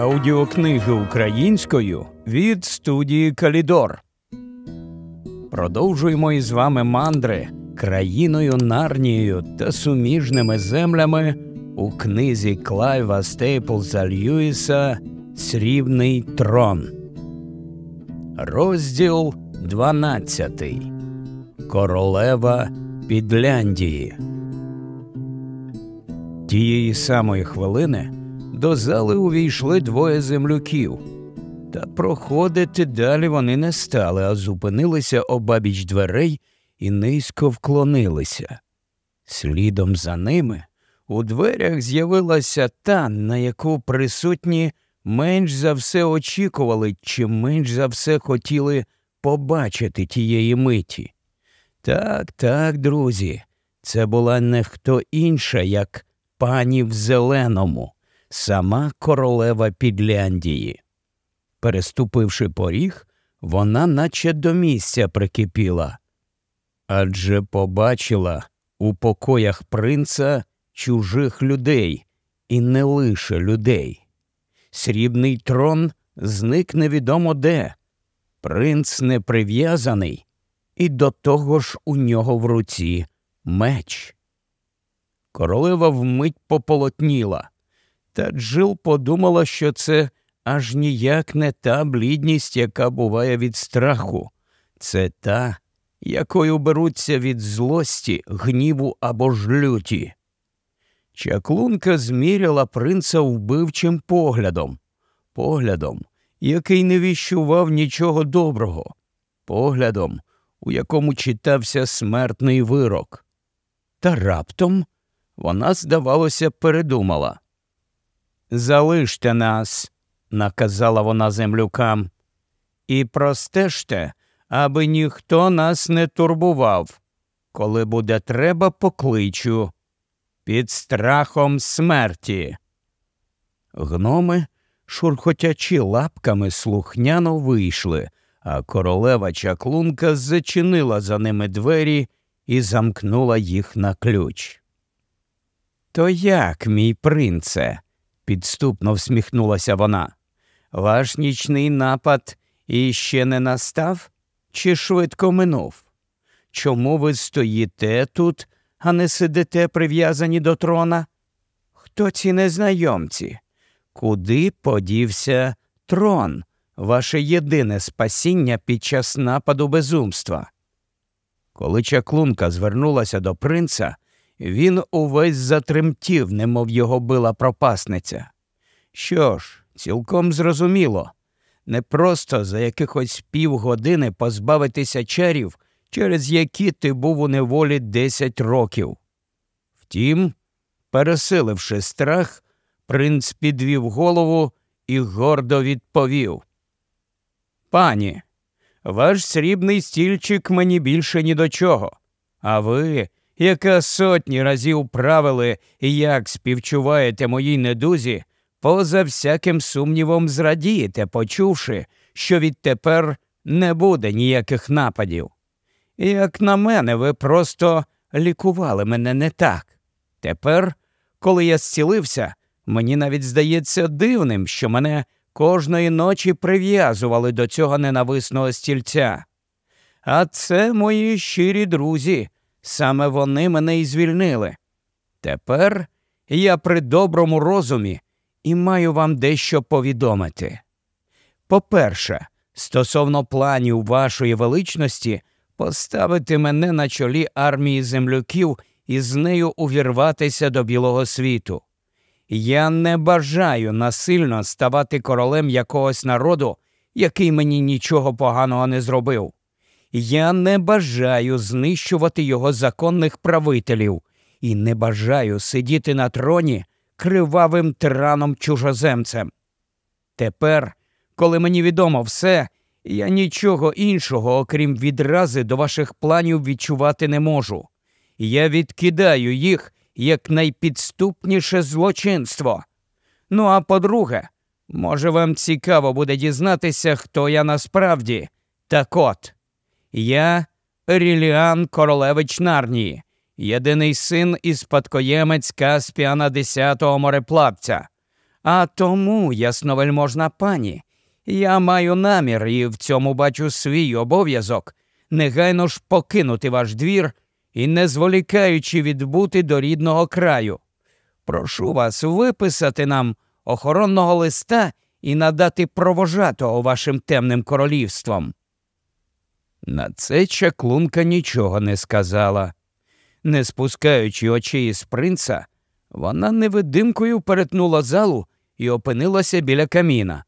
Аудіокниги українською від студії Калідор. Продовжуємо із вами мандри країною Нарнією та суміжними землями у книзі Клайва Стейплза Льюіса Срібний трон. Розділ 12. Королева Підляндії. Тієї самої хвилини до зали увійшли двоє землюків. Та проходити далі вони не стали, а зупинилися обабіч дверей і низько вклонилися. Слідом за ними у дверях з'явилася та, на яку присутні менш за все очікували чи менш за все хотіли побачити тієї миті. Так, так, друзі, це була не хто інша, як пані в зеленому, сама королева Підляндії. Переступивши поріг, вона наче до місця прикипіла, адже побачила у покоях принца чужих людей, і не лише людей. Срібний трон зник невідомо де. Принц не прив'язаний, і до того ж у нього в руці меч. Королева вмить пополотніла, та Джил подумала, що це аж ніяк не та блідність, яка буває від страху, це та, якою беруться від злості, гніву або ж люті. Чаклунка зміряла принца вбивчим поглядом, поглядом, який не віщував нічого доброго, поглядом, у якому читався смертний вирок. Та раптом вона, здавалося, передумала. Залиште нас, наказала вона землюкам, і простежте, аби ніхто нас не турбував. Коли буде треба, покличу під страхом смерті. Гноми, шурхотячи лапками, слухняно вийшли, а королева чаклунка зачинила за ними двері і замкнула їх на ключ. То як, мій принце? Підступно всміхнулася вона. Ваш нічний напад іще не настав чи швидко минув? Чому ви стоїте тут, а не сидите прив'язані до трона? Хто ці незнайомці? Куди подівся трон, ваше єдине спасіння під час нападу безумства? Коли чаклунка звернулася до принца, він увесь затремтів, немов його била пропасниця. Що ж, цілком зрозуміло, не просто за якихось півгодини позбавитися чарів, через які ти був у неволі десять років. Втім, пересиливши страх, принц підвів голову і гордо відповів. Пані, ваш срібний стільчик мені більше ні до чого, а ви яка сотні разів правили, як співчуваєте моїй недузі, поза всяким сумнівом зрадієте, почувши, що відтепер не буде ніяких нападів. Як на мене, ви просто лікували мене не так. Тепер, коли я зцілився, мені навіть здається дивним, що мене кожної ночі прив'язували до цього ненависного стільця. А це мої щирі друзі. Саме вони мене і звільнили. Тепер я при доброму розумі і маю вам дещо повідомити. По-перше, стосовно планів вашої величності поставити мене на чолі армії землюків і з нею увірватися до білого світу. Я не бажаю насильно ставати королем якогось народу, який мені нічого поганого не зробив. Я не бажаю знищувати його законних правителів і не бажаю сидіти на троні кривавим тираном чужоземцем. Тепер, коли мені відомо все, я нічого іншого, окрім відрази до ваших планів відчувати не можу. Я відкидаю їх як найпідступніше злочинство. Ну а по-друге, може, вам цікаво буде дізнатися, хто я насправді так от. Я Ріліан Королевич Нарнії, єдиний син і спадкоємець Каспіана Десятого мореплавця. А тому, ясновельможна пані, я маю намір і в цьому бачу свій обов'язок негайно ж покинути ваш двір і, не зволікаючи відбути до рідного краю. Прошу вас виписати нам охоронного листа і надати провожатого вашим темним королівством. На це чаклунка нічого не сказала. Не спускаючи очей з принца, вона невидимкою перетнула залу і опинилася біля каміна.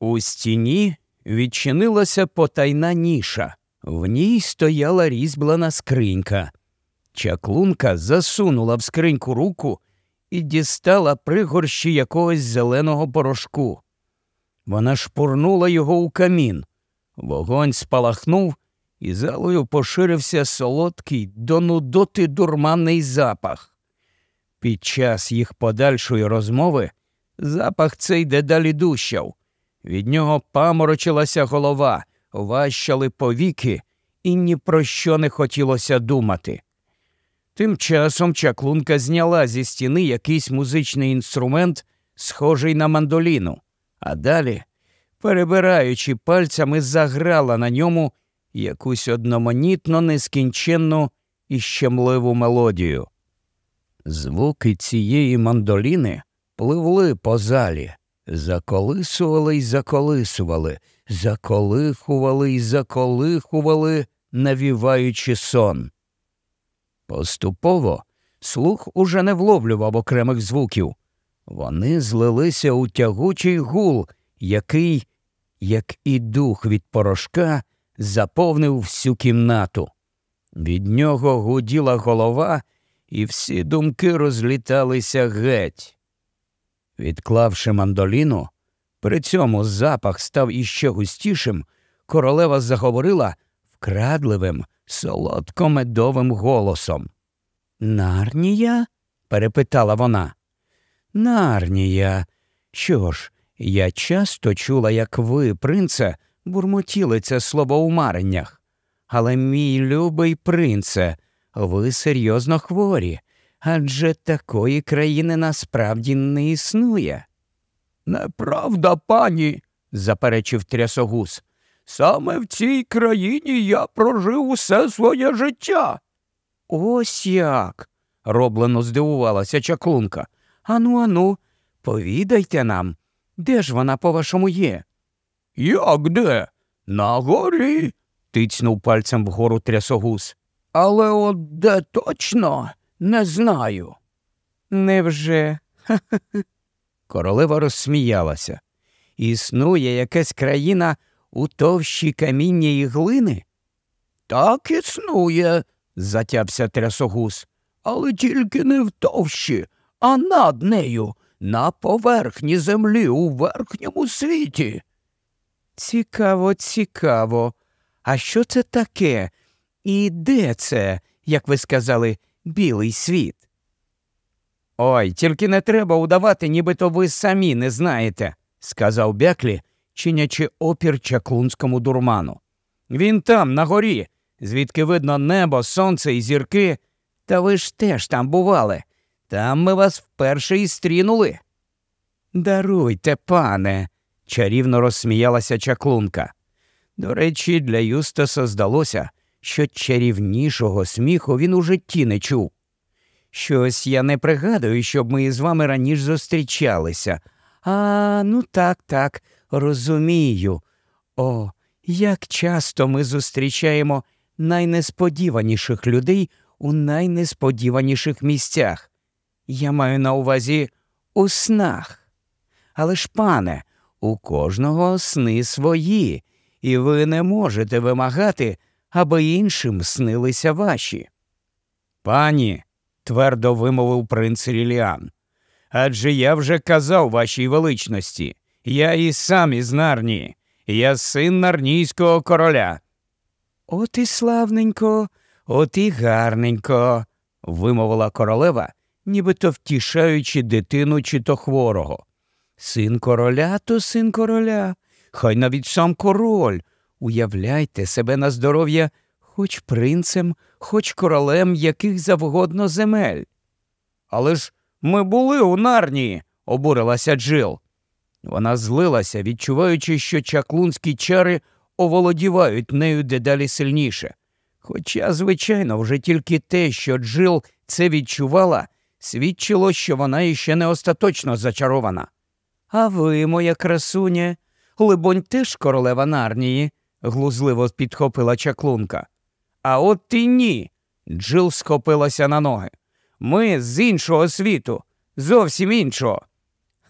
У стіні відчинилася потайна ніша, в ній стояла різьблана скринька. Чаклунка засунула в скриньку руку і дістала пригорщі якогось зеленого порошку. Вона шпурнула його у камін. Вогонь спалахнув, і залою поширився солодкий до нудоти дурманний запах. Під час їх подальшої розмови запах цей дедалі дущав. Від нього паморочилася голова, ващали повіки, і ні про що не хотілося думати. Тим часом чаклунка зняла зі стіни якийсь музичний інструмент, схожий на мандоліну, а далі, перебираючи пальцями, заграла на ньому якусь одноманітно нескінченну і щемливу мелодію. Звуки цієї мандоліни пливли по залі, заколисували й заколисували, заколихували й заколихували, навіваючи сон. Поступово слух уже не вловлював окремих звуків. Вони злилися у тягучий гул, який, як і дух від порошка, заповнив всю кімнату. Від нього гуділа голова, і всі думки розліталися геть. Відклавши мандоліну, при цьому запах став іще густішим, королева заговорила вкрадливим, солодко-медовим голосом. Нарнія? перепитала вона. Нарнія. Що ж, я часто чула, як ви, принце, бурмотіли це слово у мареннях. Але, мій любий принце, ви серйозно хворі, адже такої країни насправді не існує. Неправда, пані, заперечив трясогус. Саме в цій країні я прожив усе своє життя. Ось як. роблено здивувалася чаклунка. Ану, ану, повідайте нам, де ж вона, по вашому, є? Як де? На горі, тицнув пальцем вгору трясогус. Але от де точно не знаю. Невже? Королева розсміялася. Існує якась країна у товщі каміння і глини? Так існує, затявся трясогус, але тільки не в товщі, а над нею, на поверхні землі у верхньому світі. Цікаво, цікаво. А що це таке? І де це, як ви сказали, білий світ? Ой, тільки не треба удавати, нібито ви самі не знаєте, сказав Бяклі, чинячи опір чаклунському дурману. Він там, на горі, звідки видно небо, сонце і зірки. Та ви ж теж там бували. Там ми вас вперше і стрінули. Даруйте, пане, чарівно розсміялася чаклунка. До речі, для Юстаса здалося, що чарівнішого сміху він у житті не чув. Щось я не пригадую, щоб ми з вами раніше зустрічалися. А, ну так, так, розумію. О, як часто ми зустрічаємо найнесподіваніших людей у найнесподіваніших місцях. Я маю на увазі у снах. Але ж, пане, у кожного сни свої, і ви не можете вимагати, аби іншим снилися ваші. Пані, твердо вимовив принц Ріліан, адже я вже казав вашій величності, я і сам із Нарнії, я син нарнійського короля. От і славненько, от і гарненько, вимовила королева, нібито втішаючи дитину чи то хворого. Син короля то син короля, хай навіть сам король. Уявляйте себе на здоров'я хоч принцем, хоч королем яких завгодно земель. Але ж ми були у нарнії, обурилася Джил. Вона злилася, відчуваючи, що чаклунські чари оволодівають нею дедалі сильніше. Хоча, звичайно, вже тільки те, що Джил це відчувала, свідчило, що вона іще не остаточно зачарована. А ви, моя красуня, либонь, теж королева Нарнії, глузливо підхопила чаклунка. А от ти ні. Джил схопилася на ноги. Ми з іншого світу, зовсім іншого.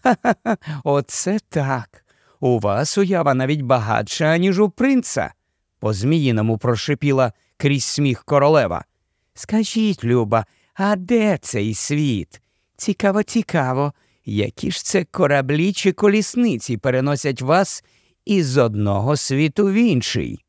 Ха-ха, оце так. У вас уява навіть багатша, ніж у принца, по зміїному прошипіла крізь сміх королева. Скажіть, Люба, а де цей світ? Цікаво, цікаво, які ж це кораблі чи колісниці переносять вас із одного світу в інший.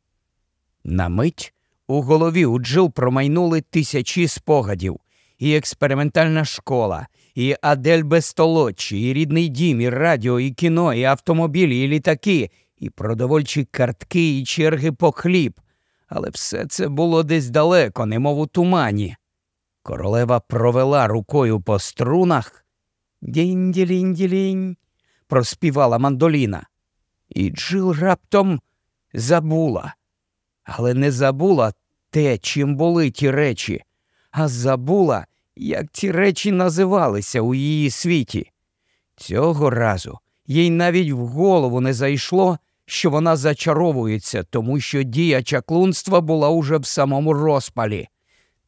На мить у голові у Джил промайнули тисячі спогадів, і експериментальна школа, і Адель Бестолочі, і рідний дім, і радіо, і кіно, і автомобілі, і літаки, і продовольчі картки, і черги по хліб. Але все це було десь далеко, немов у тумані. Королева провела рукою по струнах. Дінь-ділінь-ділінь, проспівала мандоліна. І Джил раптом забула, але не забула те, чим були ті речі, а забула, як ті речі називалися у її світі. Цього разу їй навіть в голову не зайшло, що вона зачаровується, тому що дія чаклунства була уже в самому розпалі.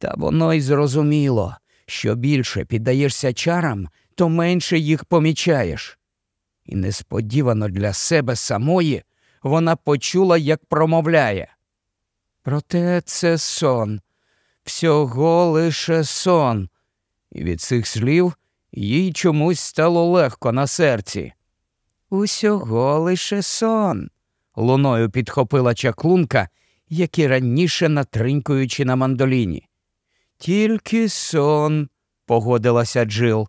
Та воно й зрозуміло, що більше піддаєшся чарам, то менше їх помічаєш. І несподівано для себе самої вона почула, як промовляє. Проте це сон, всього лише сон. І від цих слів їй чомусь стало легко на серці. Усього лише сон, луною підхопила чаклунка, як і раніше натринькуючи на мандоліні. Тільки сон, погодилася Джил.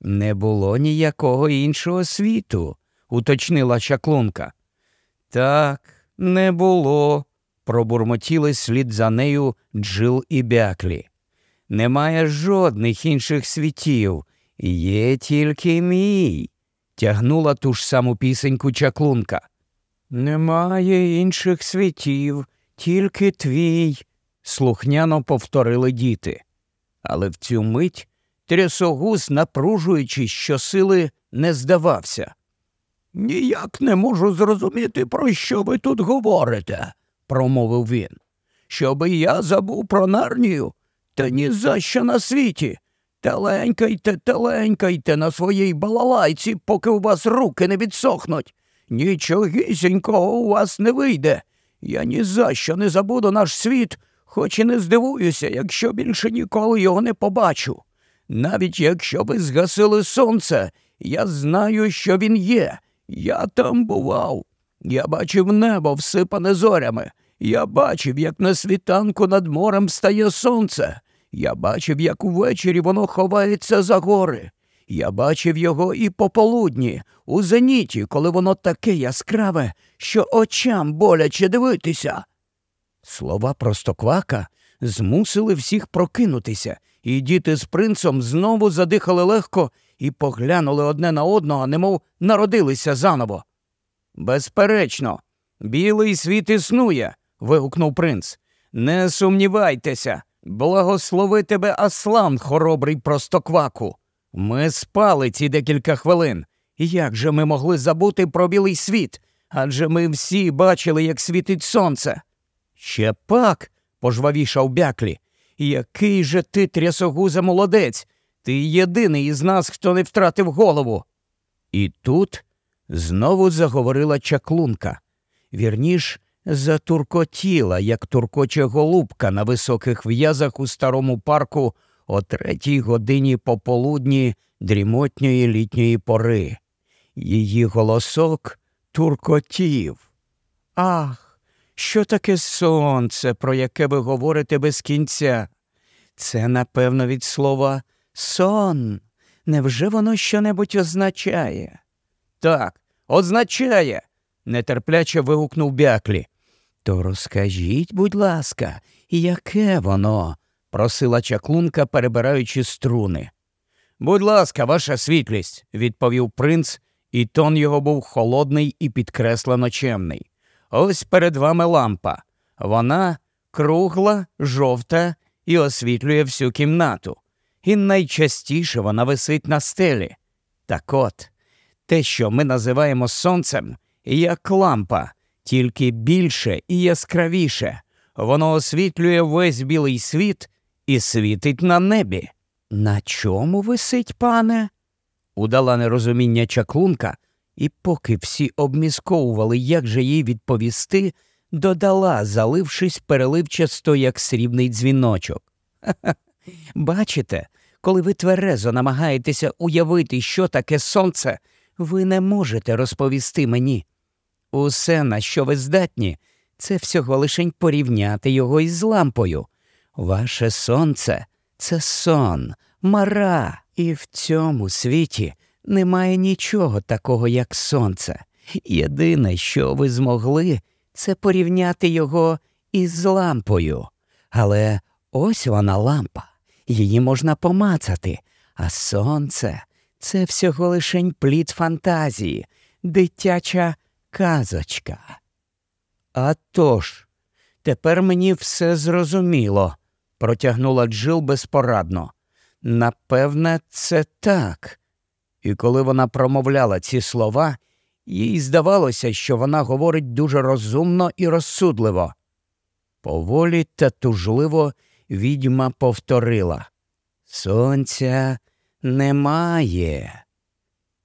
Не було ніякого іншого світу, уточнила чаклунка. Так, не було, пробурмотіли слід за нею Джил і Бяклі. Немає жодних інших світів, є тільки мій, тягнула ту ж саму пісеньку чаклунка. Немає інших світів, тільки твій, слухняно повторили діти. Але в цю мить трясогус, напружуючись щосили, не здавався. Ніяк не можу зрозуміти, про що ви тут говорите, промовив він. Щоби я забув про нарнію, та ні за що на світі. Теленькайте, теленькайте на своїй балалайці, поки у вас руки не відсохнуть. Нічогісінького у вас не вийде. Я ні за що не забуду наш світ, хоч і не здивуюся, якщо більше ніколи його не побачу. Навіть якщо ви згасили сонце, я знаю, що він є. Я там бував. Я бачив небо всипане зорями. Я бачив, як на світанку над морем стає сонце. Я бачив, як увечері воно ховається за гори. Я бачив його і пополудні, у зеніті, коли воно таке яскраве, що очам боляче дивитися. Слова простоквака змусили всіх прокинутися, і діти з принцом знову задихали легко і поглянули одне на одного, немов народилися заново. Безперечно, білий світ існує. вигукнув принц. Не сумнівайтеся, благослови тебе Аслан, хоробрий простокваку. Ми спали ці декілька хвилин. Як же ми могли забути про білий світ? Адже ми всі бачили, як світить сонце. Ще пак, пожвавішав бяклі. Який же ти, трясогуза, молодець? Ти єдиний із нас, хто не втратив голову. І тут знову заговорила чаклунка. Вірніш, затуркотіла, як туркоче голубка на високих в'язах у старому парку о третій годині пополудні дрімотньої літньої пори. Її голосок туркотів. Ах, що таке сонце, про яке ви говорите без кінця? Це, напевно, від слова сон. Невже воно щонебудь означає? Так, означає, нетерпляче вигукнув бяклі. То розкажіть, будь ласка, яке воно? просила чаклунка, перебираючи струни. Будь ласка, ваша світлість, відповів принц, і тон його був холодний і підкреслено чемний. Ось перед вами лампа. Вона кругла, жовта і освітлює всю кімнату. І найчастіше вона висить на стелі. Так от, те, що ми називаємо сонцем, як лампа, тільки більше і яскравіше. Воно освітлює весь білий світ і світить на небі. На чому висить, пане? удала нерозуміння чаклунка, і поки всі обмісковували, як же їй відповісти, додала, залившись переливчасто, як срібний дзвіночок. Бачите, коли ви тверезо намагаєтеся уявити, що таке сонце, ви не можете розповісти мені. Усе, на що ви здатні, це всього лишень порівняти його із лампою. Ваше сонце це сон, мара, і в цьому світі немає нічого такого, як сонце. Єдине, що ви змогли, це порівняти його із лампою. Але ось вона лампа, її можна помацати, а сонце це всього лишень плід фантазії, дитяча казочка. «А тож, тепер мені все зрозуміло, протягнула Джил безпорадно. Напевне, це так. І коли вона промовляла ці слова, їй здавалося, що вона говорить дуже розумно і розсудливо. Поволі та тужливо відьма повторила Сонця немає,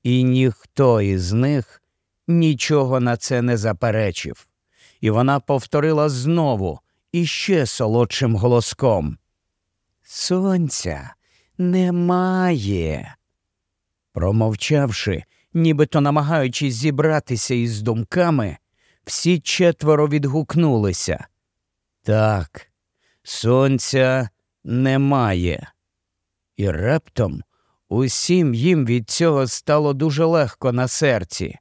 і ніхто із них нічого на це не заперечив. І вона повторила знову іще солодшим голоском. Сонця немає. Промовчавши, нібито намагаючись зібратися із думками, всі четверо відгукнулися. Так, сонця немає. І раптом усім їм від цього стало дуже легко на серці.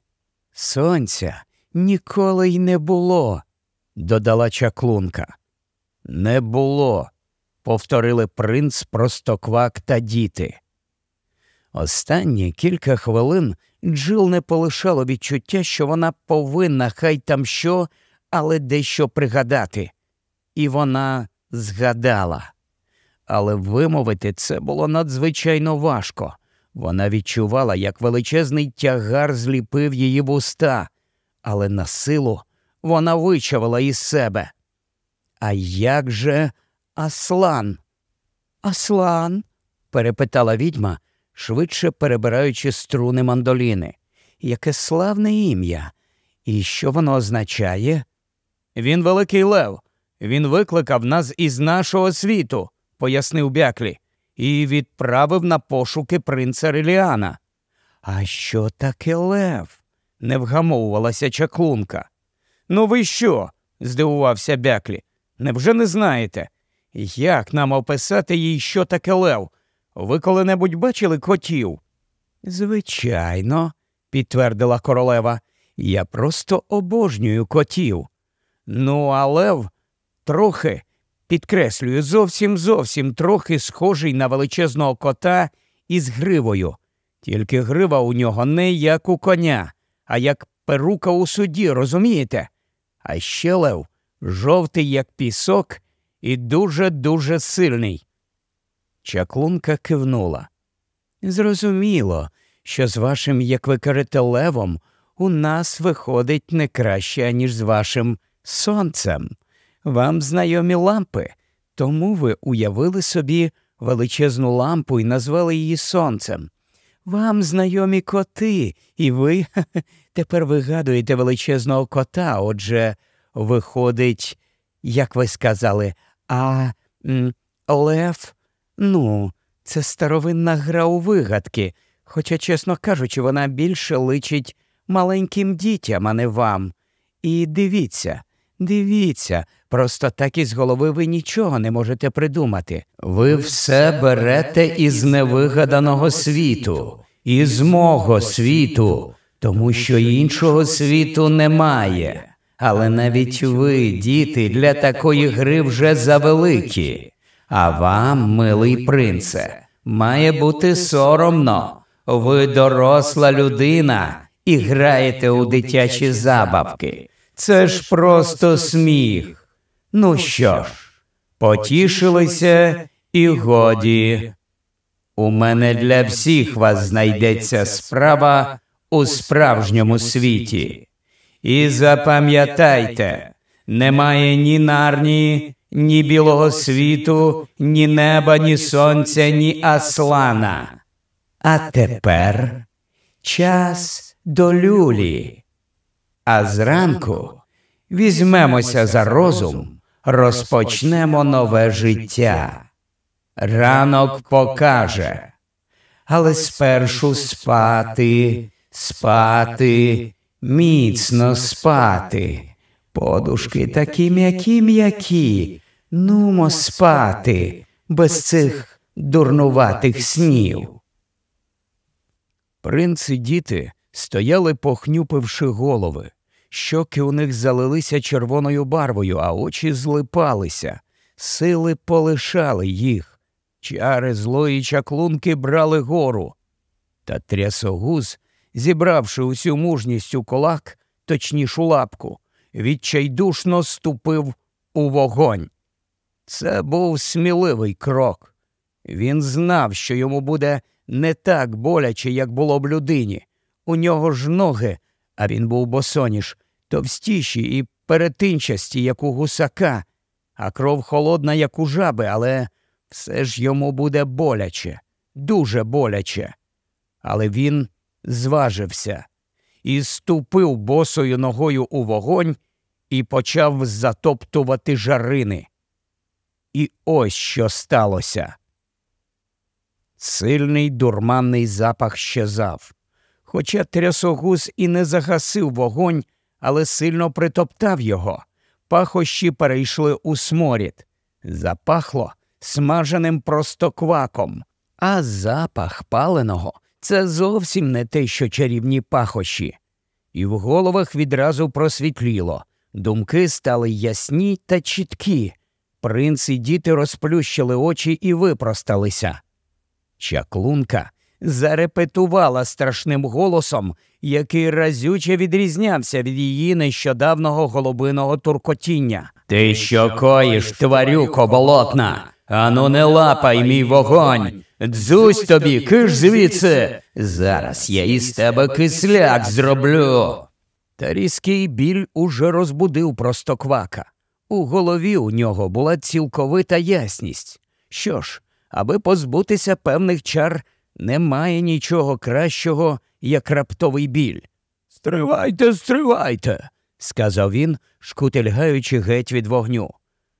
Сонця ніколи й не було, додала чаклунка. Не було, повторили принц, простоквак та діти. Останні кілька хвилин Джил не полишало відчуття, що вона повинна, хай там що, але дещо пригадати. І вона згадала. Але вимовити це було надзвичайно важко. Вона відчувала, як величезний тягар зліпив її вуста, але на силу вона вичавила із себе. А як же Аслан? Аслан? перепитала відьма, швидше перебираючи струни мандоліни. Яке славне ім'я. І що воно означає? Він великий лев. Він викликав нас із нашого світу, пояснив бяклі, і відправив на пошуки принца Реліана. А що таке лев? не вгамовувалася чаклунка. Ну, ви що? здивувався бяклі. Невже не знаєте? Як нам описати їй, що таке лев? Ви коли-небудь бачили котів? Звичайно, підтвердила королева. Я просто обожнюю котів. Ну, а лев трохи, підкреслюю, зовсім зовсім трохи схожий на величезного кота із гривою. Тільки грива у нього не як у коня, а як перука у суді, розумієте? А ще лев жовтий, як пісок, і дуже-дуже сильний. Чаклунка кивнула. Зрозуміло, що з вашим, як ви кажете, левом у нас виходить не краще, аніж з вашим сонцем. Вам знайомі лампи, тому ви уявили собі величезну лампу і назвали її сонцем. Вам знайомі коти, і ви тепер вигадуєте величезного кота, отже, виходить, як ви сказали, а Лев, ну, це старовинна гра у вигадки, хоча, чесно кажучи, вона більше личить маленьким дітям, а не вам. І дивіться, дивіться, просто так із голови ви нічого не можете придумати. Ви все берете із невигаданого світу, із мого світу, тому що іншого світу немає. Але навіть ви, діти, для такої гри вже завеликі. А вам, милий принце, Має бути соромно. Ви доросла людина і граєте у дитячі забавки. Це ж просто сміх. Ну що ж, потішилися і годі. У мене для всіх вас знайдеться справа у справжньому світі. І запам'ятайте, немає ні нарні, ні білого світу, ні неба, ні сонця, ні аслана. А тепер час до люлі. А зранку візьмемося за розум, розпочнемо нове життя. Ранок покаже, але спершу спати, спати, міцно спати. Подушки такі м'які м'які, нумо спати без цих дурнуватих снів. Принц і діти стояли, похнюпивши голови. Щоки у них залилися червоною барвою, а очі злипалися, сили полишали їх. Чари злої чаклунки брали гору. Та трясогуз, зібравши усю мужність у кулак, точнішу лапку, відчайдушно ступив у вогонь. Це був сміливий крок. Він знав, що йому буде не так боляче, як було б людині. У нього ж ноги, а він був босоніж, товстіші і перетинчасті, як у гусака, а кров холодна, як у жаби, але все ж йому буде боляче, дуже боляче. Але він зважився і ступив босою ногою у вогонь і почав затоптувати жарини. І ось що сталося. Сильний дурманний запах щезав. Хоча трясогуз і не загасив вогонь, але сильно притоптав його. Пахощі перейшли у сморід. Запахло смаженим простокваком, а запах паленого це зовсім не те, що чарівні пахощі. І в головах відразу просвітліло. Думки стали ясні та чіткі. Принц і діти розплющили очі і випросталися. Чаклунка зарепетувала страшним голосом, який разюче відрізнявся від її нещодавного голубиного туркотіння. Ти що коїш, тварюко болотна? Ану, не лапай мій вогонь. Дзусь тобі, киш звідси. Зараз я із тебе кисляк зроблю. Та різкий біль уже розбудив простоквака. У голові у нього була цілковита ясність. Що ж, аби позбутися певних чар, немає нічого кращого, як раптовий біль. Стривайте, стривайте, сказав він, шкутильгаючи геть від вогню.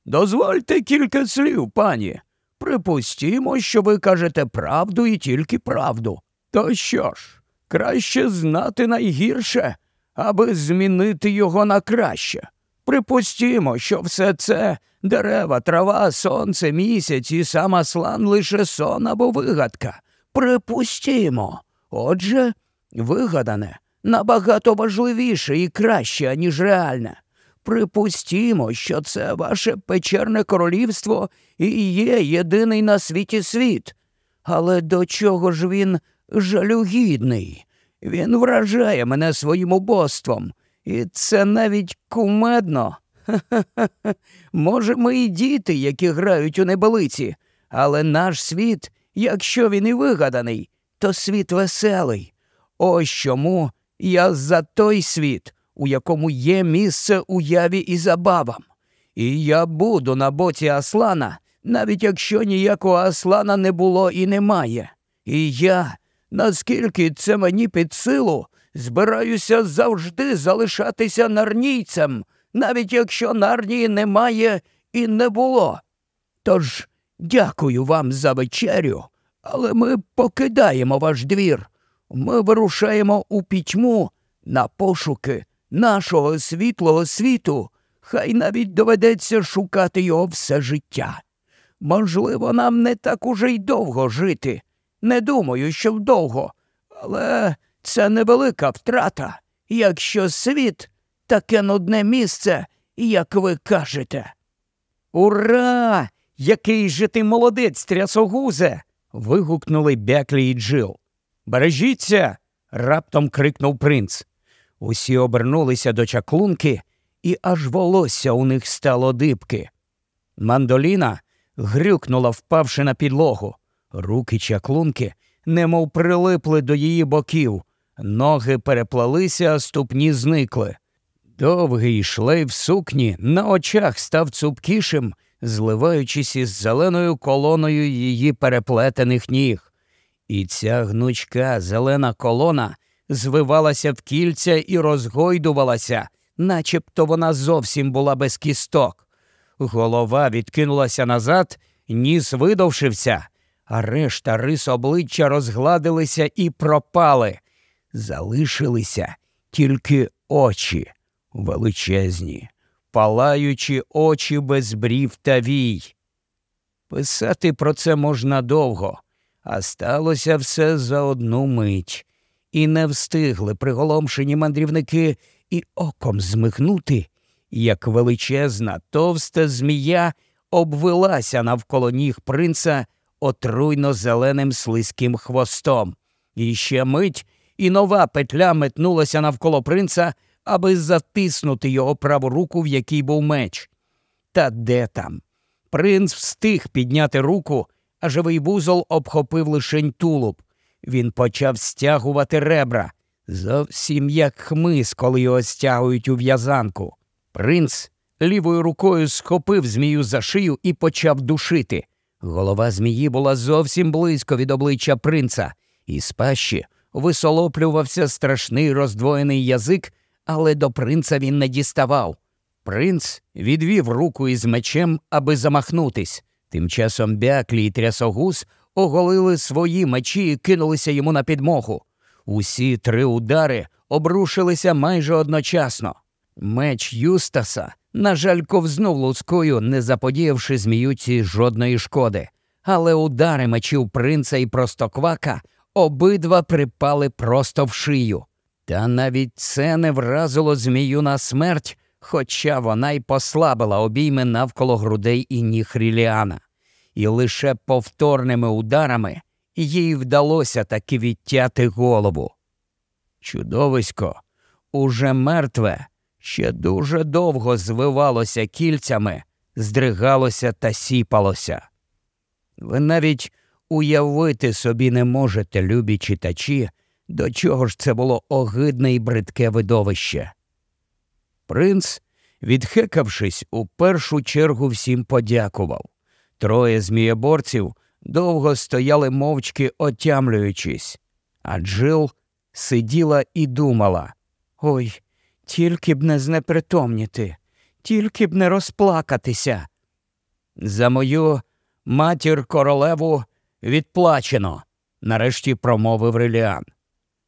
Дозвольте кілька слів, пані. Припустімо, що ви кажете правду і тільки правду. То що ж, краще знати найгірше, аби змінити його на краще. Припустімо, що все це дерева, трава, сонце, місяць і сам Аслан лише сон або вигадка. Припустімо. Отже, вигадане набагато важливіше і краще, аніж реальне. Припустімо, що це ваше печерне королівство і є єдиний на світі світ. Але до чого ж він жалюгідний? Він вражає мене своїм убоством, і це навіть кумедно. Ха-ха-ха. Може, ми і діти, які грають у небелиці, але наш світ, якщо він і вигаданий, то світ веселий. Ось чому я за той світ, у якому є місце уяві і забавам. І я буду на боці Аслана, навіть якщо ніякого Аслана не було і немає. І я, наскільки це мені під силу, збираюся завжди залишатися нарнійцем, навіть якщо нарнії немає і не було. Тож дякую вам за вечерю, але ми покидаємо ваш двір. Ми вирушаємо у пітьму на пошуки нашого світлого світу, хай навіть доведеться шукати його все життя. Можливо, нам не так уже й довго жити. Не думаю, що вдовго, але це невелика втрата, якщо світ таке нудне місце, як ви кажете. Ура! Який же ти молодець, трясогузе! вигукнули Бяклі і Джил. Бережіться. раптом крикнув принц. Усі обернулися до чаклунки, і аж волосся у них стало дибки. Мандоліна грюкнула, впавши на підлогу. Руки чаклунки немов прилипли до її боків, ноги переплалися, а ступні зникли. Довгий шлейф сукні на очах став цупкішим, зливаючись із зеленою колоною її переплетених ніг. І ця гнучка зелена колона звивалася в кільця і розгойдувалася, начебто вона зовсім була без кісток. Голова відкинулася назад, ніс видовшився, а решта рис обличчя розгладилися і пропали. Залишилися тільки очі величезні, палаючі очі без брів та вій. Писати про це можна довго, а сталося все за одну мить, і не встигли приголомшені мандрівники і оком змихнути, як величезна товста змія обвелася навколо ніг принца отруйно зеленим слизьким хвостом. І ще мить і нова петля метнулася навколо принца, аби затиснути його праву руку, в якій був меч. Та де там? Принц встиг підняти руку, а живий вузол обхопив лишень тулуб. Він почав стягувати ребра, зовсім як хмиз, коли його стягують у в'язанку. Принц лівою рукою схопив змію за шию і почав душити. Голова змії була зовсім близько від обличчя принца, і з пащі висолоплювався страшний роздвоєний язик, але до принца він не діставав. Принц відвів руку із мечем, аби замахнутись. Тим часом бяклі й трясогус оголили свої мечі і кинулися йому на підмогу. Усі три удари обрушилися майже одночасно. Меч Юстаса, на жаль, ковзнув лускою, не заподіявши зміюці жодної шкоди. Але удари мечів принца і простоквака обидва припали просто в шию. Та навіть це не вразило змію на смерть, хоча вона й послабила обійми навколо грудей і ніг Ріліана. І лише повторними ударами їй вдалося таки відтяти голову. Чудовисько, уже мертве, ще дуже довго звивалося кільцями, здригалося та сіпалося. Ви навіть уявити собі не можете, любі читачі, до чого ж це було огидне і бридке видовище. Принц, відхекавшись, у першу чергу всім подякував. Троє змієборців довго стояли мовчки отямлюючись, а Джил сиділа і думала Ой, тільки б не знепритомніти, тільки б не розплакатися. За мою матір королеву відплачено, нарешті промовив Реліан.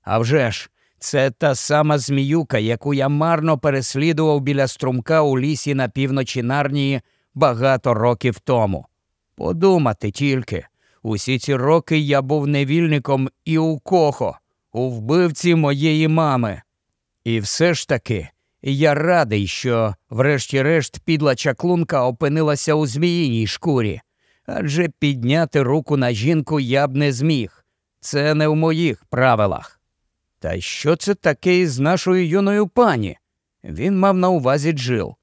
«А вже ж, це та сама зміюка, яку я марно переслідував біля струмка у лісі на півночі Нарнії багато років тому. Подумати тільки, усі ці роки я був невільником і у кохо, у вбивці моєї мами. І все ж таки я радий, що, врешті-решт, підла чаклунка опинилася у зміїній шкурі, адже підняти руку на жінку я б не зміг. Це не в моїх правилах. Та що це таке із нашою юною пані? Він мав на увазі Джил.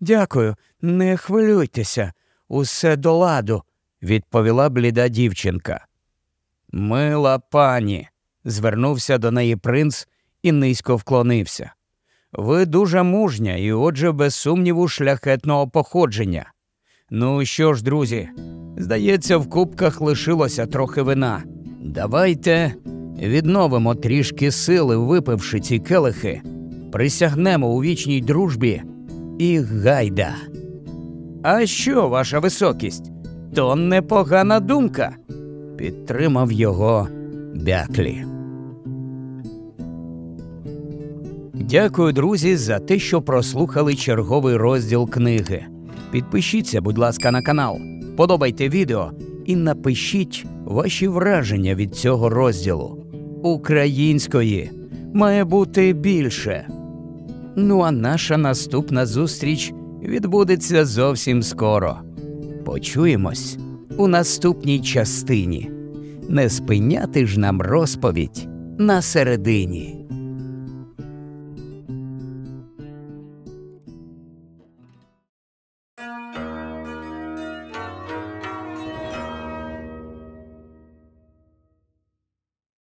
Дякую, не хвилюйтеся, усе до ладу, відповіла бліда дівчинка. Мила пані, звернувся до неї принц і низько вклонився. Ви дуже мужня і, отже, без сумніву, шляхетного походження. Ну що ж, друзі, здається, в кубках лишилося трохи вина. Давайте відновимо трішки сили, випивши ці келихи, присягнемо у вічній дружбі і гайда. А що, ваша високість? То непогана думка, підтримав його бяклі. Дякую, друзі, за те, що прослухали черговий розділ книги. Підпишіться, будь ласка, на канал, подобайте відео і напишіть ваші враження від цього розділу. Української має бути більше. Ну а наша наступна зустріч відбудеться зовсім скоро. Почуємось у наступній частині. не спиняти ж нам розповідь на середині.